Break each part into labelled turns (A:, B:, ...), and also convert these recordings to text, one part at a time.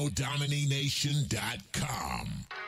A: NODomination.com.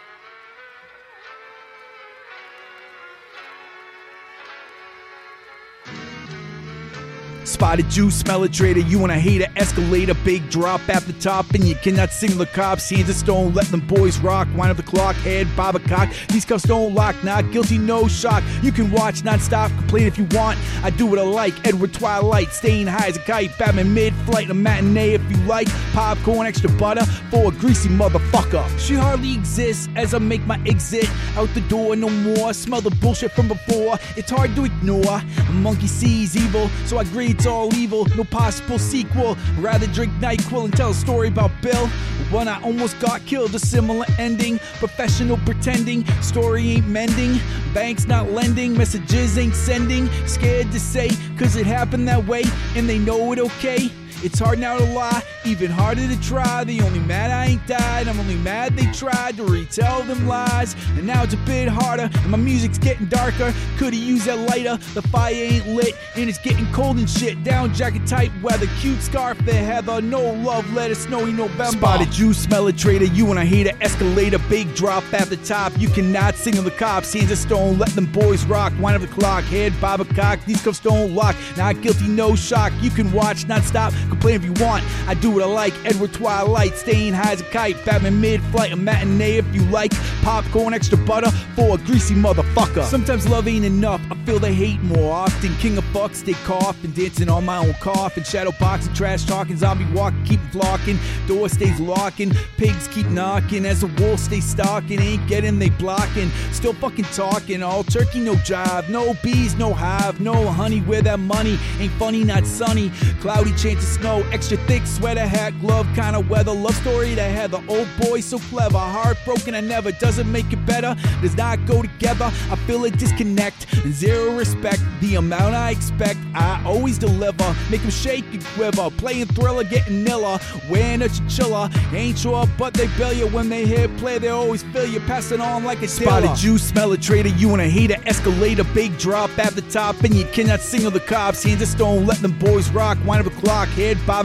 B: Spotted juice, smell a traitor. You wanna hate a escalator, big drop at the top, and you cannot sing the cops. Hands of stone, let them boys rock. Wind up the clock, head, bob a cock. These cuffs don't lock, not guilty, no shock. You can watch non-stop, complain if you want. I do what I like. Edward Twilight, staying high as a kite. Batman mid-flight, a matinee if you like. Popcorn, extra butter for a greasy motherfucker. She hardly exists as I make my exit out the door. No more. Smell the bullshit from before. It's hard to ignore. A monkey sees evil, so I agree it's all evil. No possible sequel. Rather drink NyQuil and tell a story about Bill. When I almost got killed, a similar ending. Professional pretending, story ain't mending. Banks not lending, messages ain't sending. Scared to say, cause it happened that way, and they know it okay. It's hard now to lie, even harder to try. The only mad I ain't died, I'm only mad they tried to retell them lies. And now it's a bit harder, and my music's getting darker. Could've used that lighter, the fire ain't lit, and it's getting cold and shit. Down jacket type weather, cute scarf that heather, no love letter, snowy November. Spotted juice, smell a traitor, you wanna hate an escalator, big drop at the top. You cannot signal the cops, hands of stone, let them boys rock. Wind up the clock, head bob a cock, these cuffs don't lock. Not guilty, no shock. You can watch, not stop, complain if you want. I do what I like. Edward Twilight, staying high as a kite. Batman mid-flight, a matinee if you like. Popcorn, extra butter for a greasy motherfucker. Sometimes love ain't enough. I feel the hate more often. King of fucks, stay coughing, dancing on my own coffin. Shadow boxing, trash talking, zombie walking, keep flocking. Door stays locking, pigs keep knocking as the wolf stays stalking. Ain't getting, they blocking. Still fucking talking. All turkey, no jive. No bees, no hive. No honey, where that money ain't funny, not sunny. Cloudy chance of snow, extra thick sweater, hat, glove, kind of weather. Love story to had the old boy so clever. Heartbroken, I never doesn't make it better. Does not go together. I feel a disconnect. Zero respect. The amount I expect, I always deliver. Make them shake and quiver. Playing thriller, getting niller. Wearing a chinchilla. Ain't sure, but they bail you when they hit play. They always feel you. Passing on like a Spotted
C: dealer.
B: juice, smell a traitor. You wanna hater. an escalator. Big drop at the top, and you cannot single the cops. Hands of stone, let them boys rock. Wind up a clock, head bob.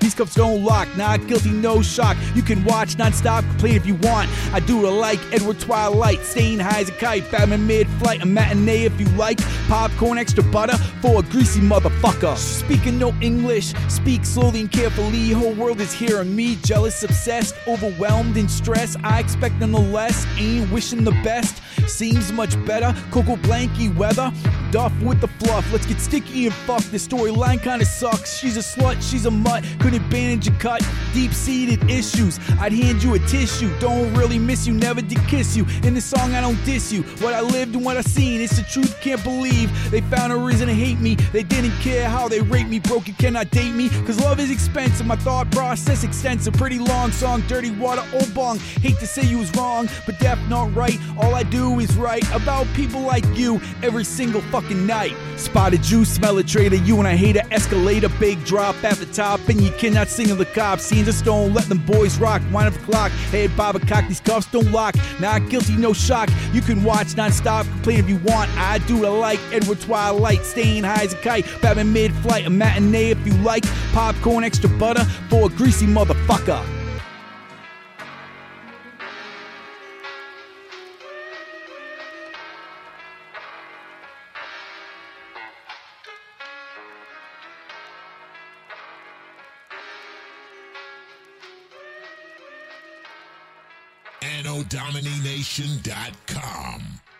B: These cuffs don't lock. Not guilty, no shock. You can watch non-stop, complain if you want. I do what I like. Edward Twilight, staying high as a kite. Batman mid-flight, a matinee if you like. Popcorn, extra butter for a greasy motherfucker. Speaking no English, speak slowly and carefully. Whole world is hearing me. Jealous, obsessed, overwhelmed, and stressed. I expect nonetheless. Ain't wishing the best. Seems much better. Coco Blanky weather. Duff with the fluff. Let's get sticky and fuck. This storyline kinda sucks. She's a slut, she's a mutt. Couldn't bandage a cut. Deep seated issues. I'd hand you a tissue. Don't really miss you, never did kiss you. In this song, I don't diss you. What I lived and what I seen, it's the truth, can't believe. They found a reason to hate me. They didn't care how they rate me. Broke, you cannot date me. Cause love is expensive. My thought process extensive. Pretty long song, dirty water, old bong. Hate to say you was wrong, but deaf not right. All I do is write about people like you every single fucking night. Spotted juice, smell a traitor. You and I hate an escalator, big drop at the top, and you cannot signal the cops. Just don't let them boys rock. Wind up the clock, head bob a cock. These cuffs don't lock. Not guilty, no shock. You can watch non-stop, complain if you want. I do what I like. Edward Twilight, staying high as a kite. Batman mid-flight, a matinee if you like. Popcorn, extra butter for a greasy motherfucker.
A: NanoDomination.com.